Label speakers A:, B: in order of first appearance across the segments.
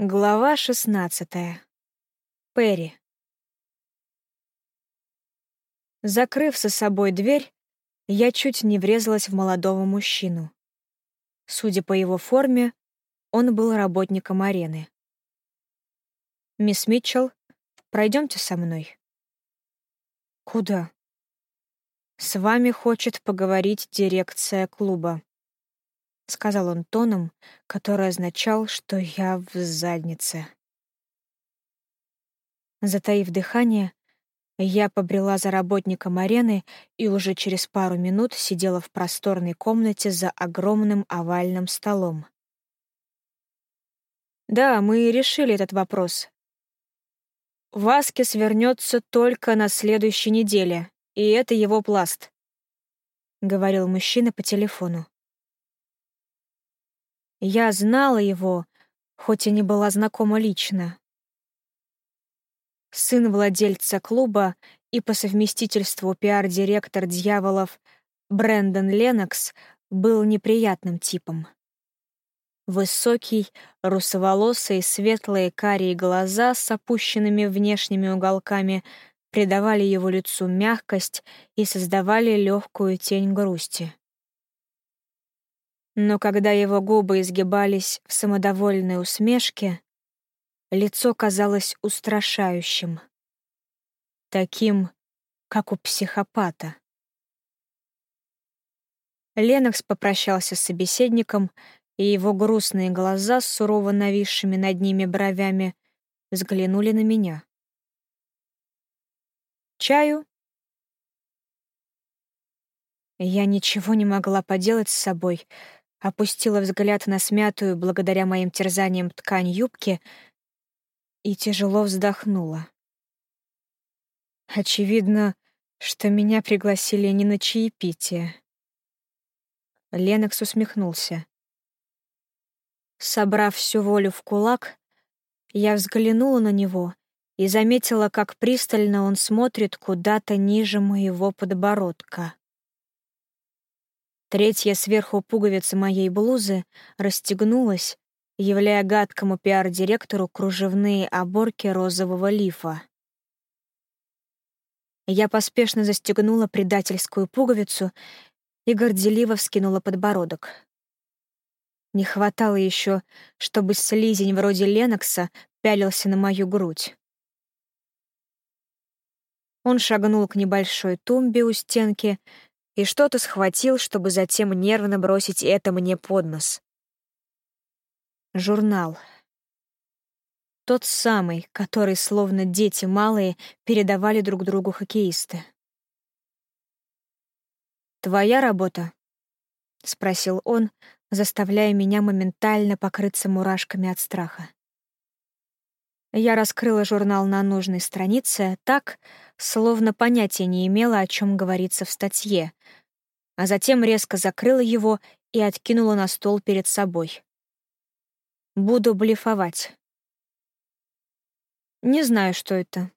A: Глава шестнадцатая. Перри. Закрыв за собой дверь, я чуть не врезалась в молодого мужчину. Судя по его форме, он был работником арены. «Мисс Митчелл, пройдемте со мной». «Куда?» «С вами хочет поговорить дирекция клуба», — сказал он тоном, который означал, что я в заднице. Затаив дыхание, я побрела за работником арены и уже через пару минут сидела в просторной комнате за огромным овальным столом. Да, мы решили этот вопрос. Васкис вернется только на следующей неделе, и это его пласт, — говорил мужчина по телефону. Я знала его, хоть и не была знакома лично. Сын владельца клуба и по совместительству пиар-директор «Дьяволов» Брэндон Ленокс был неприятным типом. Высокий, русоволосый, светлые карие глаза с опущенными внешними уголками придавали его лицу мягкость и создавали легкую тень грусти. Но когда его губы изгибались в самодовольной усмешке, лицо казалось устрашающим. Таким, как у психопата. Ленокс попрощался с собеседником, и его грустные глаза с сурово нависшими над ними бровями взглянули на меня. «Чаю?» Я ничего не могла поделать с собой, опустила взгляд на смятую, благодаря моим терзаниям, ткань юбки и тяжело вздохнула. Очевидно, что меня пригласили не на чаепитие. Ленокс усмехнулся. Собрав всю волю в кулак, я взглянула на него и заметила, как пристально он смотрит куда-то ниже моего подбородка. Третья сверху пуговица моей блузы расстегнулась, являя гадкому пиар-директору кружевные оборки розового лифа. Я поспешно застегнула предательскую пуговицу и горделиво вскинула подбородок. Не хватало еще, чтобы слизень вроде Ленокса пялился на мою грудь. Он шагнул к небольшой тумбе у стенки и что-то схватил, чтобы затем нервно бросить это мне под нос. Журнал. Тот самый, который, словно дети малые, передавали друг другу хоккеисты. «Твоя работа?» — спросил он, заставляя меня моментально покрыться мурашками от страха. Я раскрыла журнал на нужной странице так, словно понятия не имела, о чем говорится в статье, а затем резко закрыла его и откинула на стол перед собой. Буду блефовать. Не знаю, что это.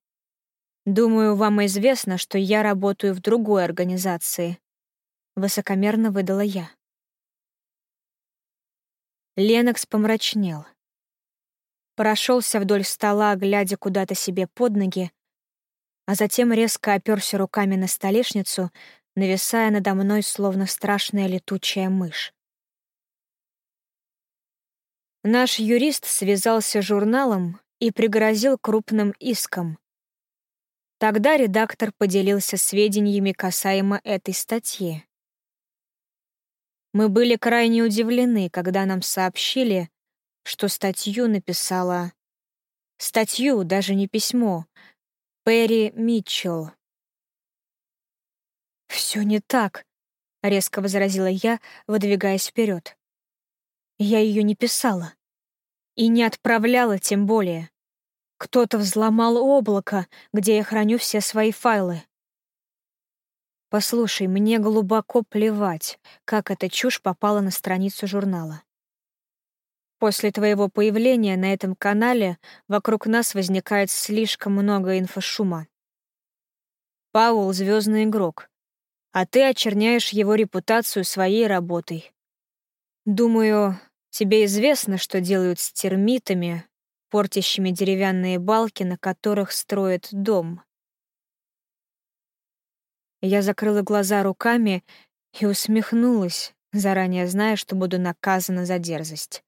A: Думаю, вам известно, что я работаю в другой организации. Высокомерно выдала я. Ленокс помрачнел прошелся вдоль стола, глядя куда-то себе под ноги, а затем резко оперся руками на столешницу, нависая надо мной, словно страшная летучая мышь. Наш юрист связался с журналом и пригрозил крупным иском. Тогда редактор поделился сведениями касаемо этой статьи. Мы были крайне удивлены, когда нам сообщили, что статью написала... Статью, даже не письмо. Перри Митчелл. «Все не так», — резко возразила я, выдвигаясь вперед. «Я ее не писала. И не отправляла тем более. Кто-то взломал облако, где я храню все свои файлы. Послушай, мне глубоко плевать, как эта чушь попала на страницу журнала. После твоего появления на этом канале вокруг нас возникает слишком много инфошума. Паул — звездный игрок, а ты очерняешь его репутацию своей работой. Думаю, тебе известно, что делают с термитами, портящими деревянные балки, на которых строят дом. Я закрыла глаза руками и усмехнулась, заранее зная, что буду наказана за дерзость.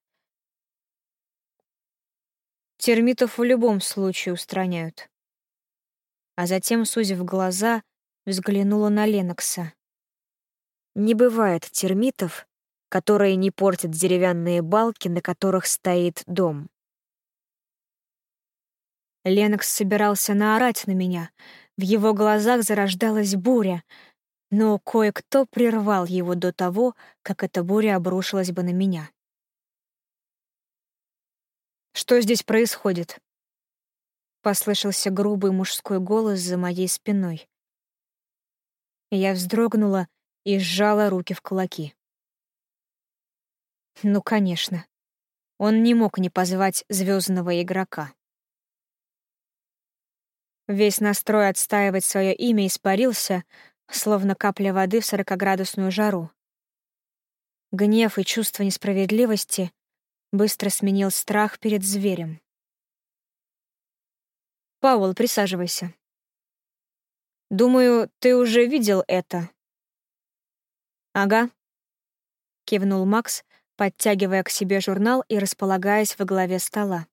A: Термитов в любом случае устраняют. А затем, сузив глаза, взглянула на Ленокса. Не бывает термитов, которые не портят деревянные балки, на которых стоит дом. Ленокс собирался наорать на меня. В его глазах зарождалась буря, но кое-кто прервал его до того, как эта буря обрушилась бы на меня. «Что здесь происходит?» Послышался грубый мужской голос за моей спиной. Я вздрогнула и сжала руки в кулаки. Ну, конечно. Он не мог не позвать звездного игрока. Весь настрой отстаивать свое имя испарился, словно капля воды в сорокоградусную жару. Гнев и чувство несправедливости быстро сменил страх перед зверем. «Пауэлл, присаживайся. Думаю, ты уже видел это». «Ага», — кивнул Макс, подтягивая к себе журнал и располагаясь во главе стола.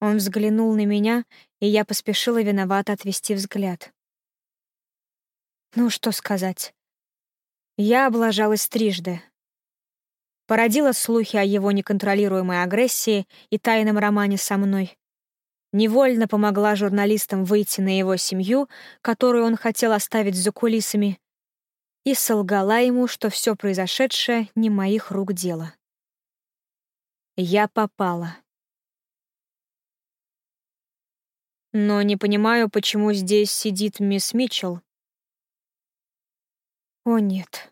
A: Он взглянул на меня, и я поспешила виновато отвести взгляд. Ну, что сказать. Я облажалась трижды. Породила слухи о его неконтролируемой агрессии и тайном романе со мной. Невольно помогла журналистам выйти на его семью, которую он хотел оставить за кулисами, и солгала ему, что все произошедшее не моих рук дело. Я попала. Но не понимаю, почему здесь сидит мисс Митчелл. О, нет.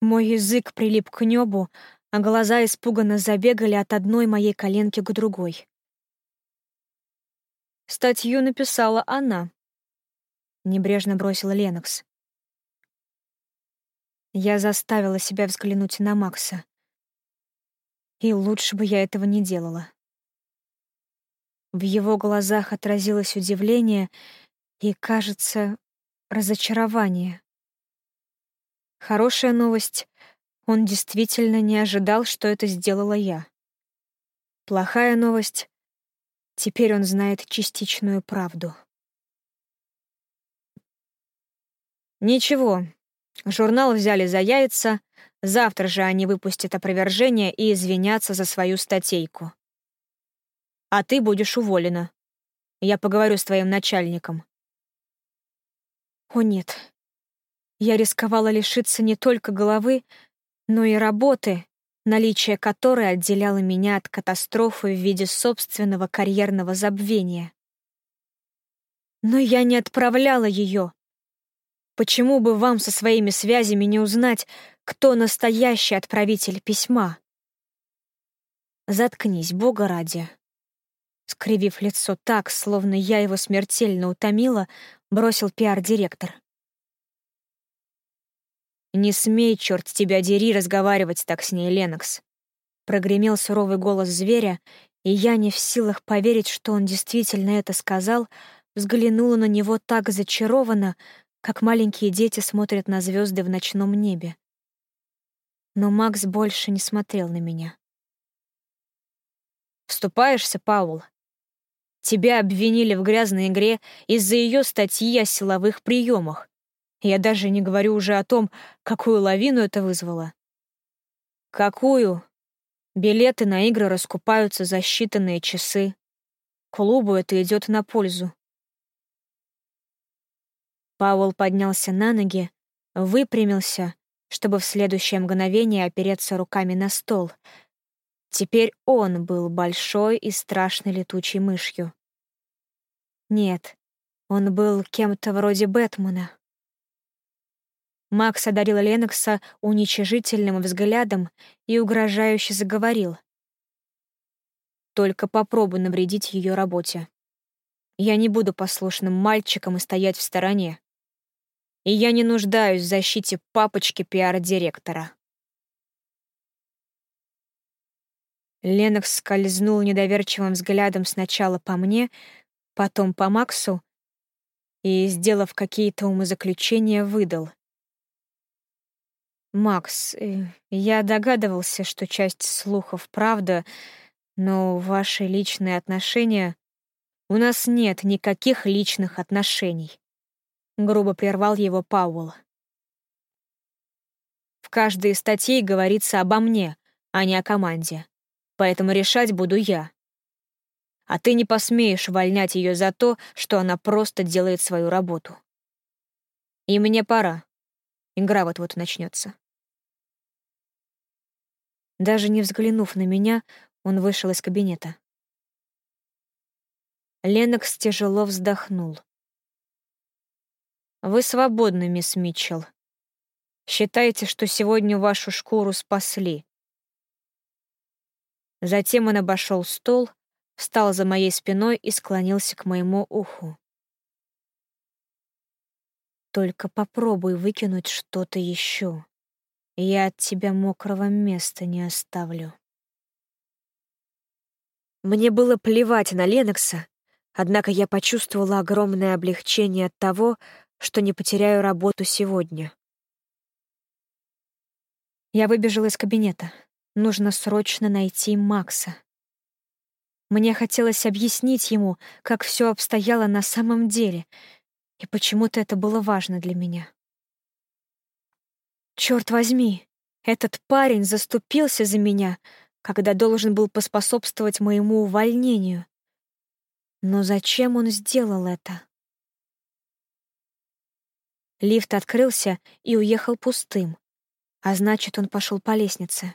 A: Мой язык прилип к небу, а глаза испуганно забегали от одной моей коленки к другой. Статью написала она. Небрежно бросила Ленокс. Я заставила себя взглянуть на Макса. И лучше бы я этого не делала. В его глазах отразилось удивление и, кажется, разочарование. Хорошая новость — он действительно не ожидал, что это сделала я. Плохая новость — теперь он знает частичную правду. Ничего, журнал взяли за яйца, завтра же они выпустят опровержение и извинятся за свою статейку. А ты будешь уволена. Я поговорю с твоим начальником. О нет, я рисковала лишиться не только головы, но и работы, наличие которой отделяло меня от катастрофы в виде собственного карьерного забвения. Но я не отправляла ее. Почему бы вам со своими связями не узнать, кто настоящий отправитель письма? Заткнись, Бога ради. Скривив лицо так, словно я его смертельно утомила, бросил пиар-директор. «Не смей, черт тебя дери, разговаривать так с ней, Ленокс!» Прогремел суровый голос зверя, и я, не в силах поверить, что он действительно это сказал, взглянула на него так зачарованно, как маленькие дети смотрят на звезды в ночном небе. Но Макс больше не смотрел на меня. «Вступаешься, Паул?» Тебя обвинили в грязной игре из-за ее статьи о силовых приемах. Я даже не говорю уже о том, какую лавину это вызвало. Какую? Билеты на игры раскупаются за считанные часы. Клубу это идет на пользу. Пауэлл поднялся на ноги, выпрямился, чтобы в следующее мгновение опереться руками на стол. Теперь он был большой и страшной летучей мышью. Нет, он был кем-то вроде Бэтмена. Макс одарил Ленокса уничижительным взглядом и угрожающе заговорил. «Только попробуй навредить ее работе. Я не буду послушным мальчиком и стоять в стороне. И я не нуждаюсь в защите папочки пиар-директора». Ленокс скользнул недоверчивым взглядом сначала по мне, потом по Максу и, сделав какие-то умозаключения, выдал. «Макс, э, я догадывался, что часть слухов — правда, но ваши личные отношения... У нас нет никаких личных отношений», — грубо прервал его Пауэлл. «В каждой из статей говорится обо мне, а не о команде поэтому решать буду я. А ты не посмеешь увольнять ее за то, что она просто делает свою работу. И мне пора. Игра вот-вот начнется. Даже не взглянув на меня, он вышел из кабинета. Ленокс тяжело вздохнул. «Вы свободны, мисс Митчелл. Считайте, что сегодня вашу шкуру спасли. Затем он обошел стол, встал за моей спиной и склонился к моему уху. «Только попробуй выкинуть что-то еще. Я от тебя мокрого места не оставлю». Мне было плевать на Ленокса, однако я почувствовала огромное облегчение от того, что не потеряю работу сегодня. Я выбежала из кабинета. Нужно срочно найти Макса. Мне хотелось объяснить ему, как все обстояло на самом деле, и почему-то это было важно для меня. Черт возьми, этот парень заступился за меня, когда должен был поспособствовать моему увольнению. Но зачем он сделал это? Лифт открылся и уехал пустым, а значит, он пошел по лестнице.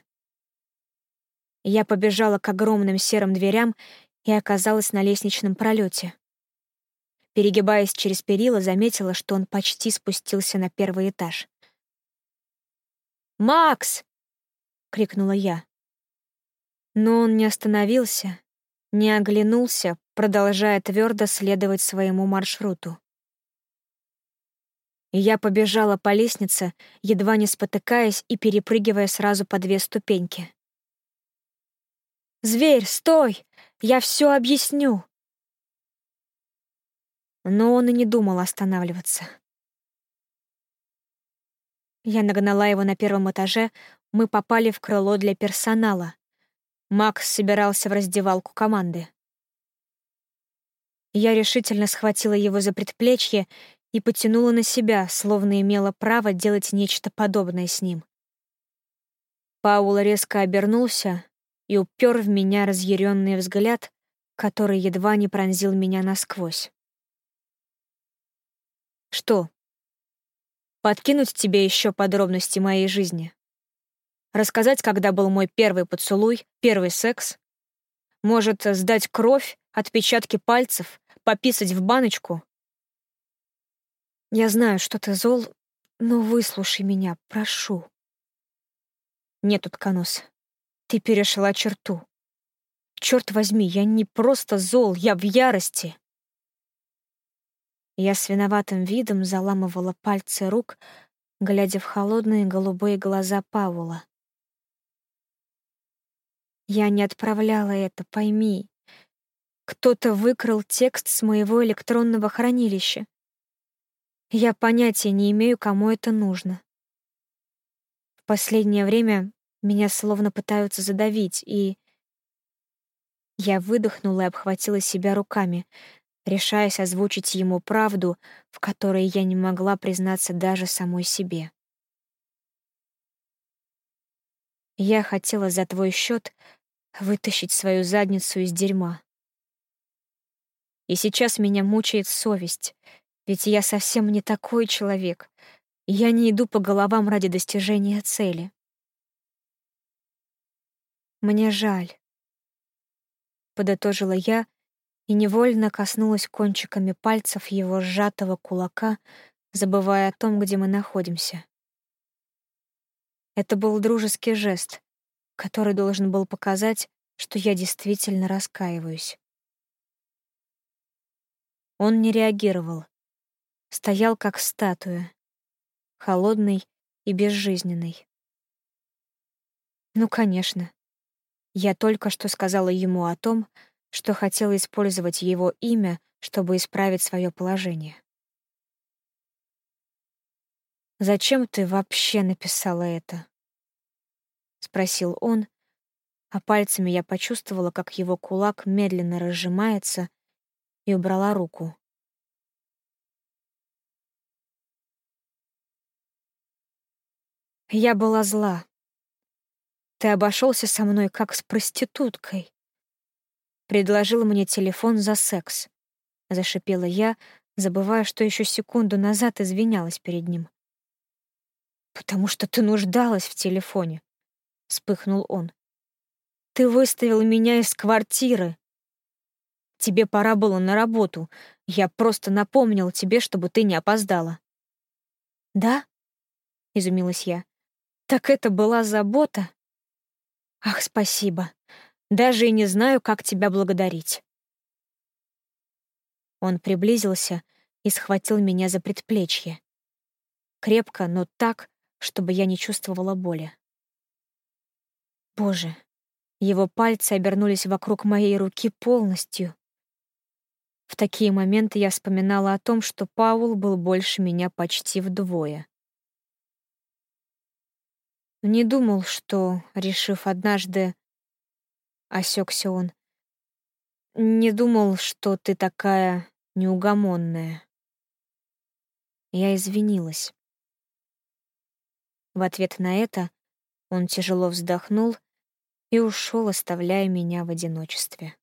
A: Я побежала к огромным серым дверям и оказалась на лестничном пролете. Перегибаясь через перила, заметила, что он почти спустился на первый этаж. «Макс!» — крикнула я. Но он не остановился, не оглянулся, продолжая твердо следовать своему маршруту. Я побежала по лестнице, едва не спотыкаясь и перепрыгивая сразу по две ступеньки. Зверь, стой! Я все объясню!» Но он и не думал останавливаться. Я нагнала его на первом этаже, мы попали в крыло для персонала. Макс собирался в раздевалку команды. Я решительно схватила его за предплечье и потянула на себя, словно имела право делать нечто подобное с ним. Паул резко обернулся, и упер в меня разъяренный взгляд, который едва не пронзил меня насквозь. «Что? Подкинуть тебе еще подробности моей жизни? Рассказать, когда был мой первый поцелуй, первый секс? Может, сдать кровь, отпечатки пальцев, пописать в баночку?» «Я знаю, что ты зол, но выслушай меня, прошу». «Нет, Утконос, ты перешла черту. Черт возьми, я не просто зол, я в ярости. Я с виноватым видом заламывала пальцы рук, глядя в холодные голубые глаза Паула. Я не отправляла это, пойми. Кто-то выкрал текст с моего электронного хранилища. Я понятия не имею, кому это нужно. В последнее время меня словно пытаются задавить, и... Я выдохнула и обхватила себя руками, решаясь озвучить ему правду, в которой я не могла признаться даже самой себе. Я хотела за твой счет вытащить свою задницу из дерьма. И сейчас меня мучает совесть, ведь я совсем не такой человек. Я не иду по головам ради достижения цели. Мне жаль. Подытожила я и невольно коснулась кончиками пальцев его сжатого кулака, забывая о том, где мы находимся. Это был дружеский жест, который должен был показать, что я действительно раскаиваюсь. Он не реагировал. Стоял как статуя, холодный и безжизненный. Ну, конечно, Я только что сказала ему о том, что хотела использовать его имя, чтобы исправить свое положение. «Зачем ты вообще написала это?» — спросил он, а пальцами я почувствовала, как его кулак медленно разжимается, и убрала руку. Я была зла. Ты обошелся со мной как с проституткой. Предложил мне телефон за секс. Зашипела я, забывая, что еще секунду назад извинялась перед ним. «Потому что ты нуждалась в телефоне», — вспыхнул он. «Ты выставил меня из квартиры. Тебе пора было на работу. Я просто напомнил тебе, чтобы ты не опоздала». «Да?» — изумилась я. «Так это была забота?» «Ах, спасибо. Даже и не знаю, как тебя благодарить». Он приблизился и схватил меня за предплечье. Крепко, но так, чтобы я не чувствовала боли. Боже, его пальцы обернулись вокруг моей руки полностью. В такие моменты я вспоминала о том, что Паул был больше меня почти вдвое. Не думал, что, решив однажды... Осекся он. Не думал, что ты такая неугомонная. Я извинилась. В ответ на это он тяжело вздохнул и ушел, оставляя меня в одиночестве.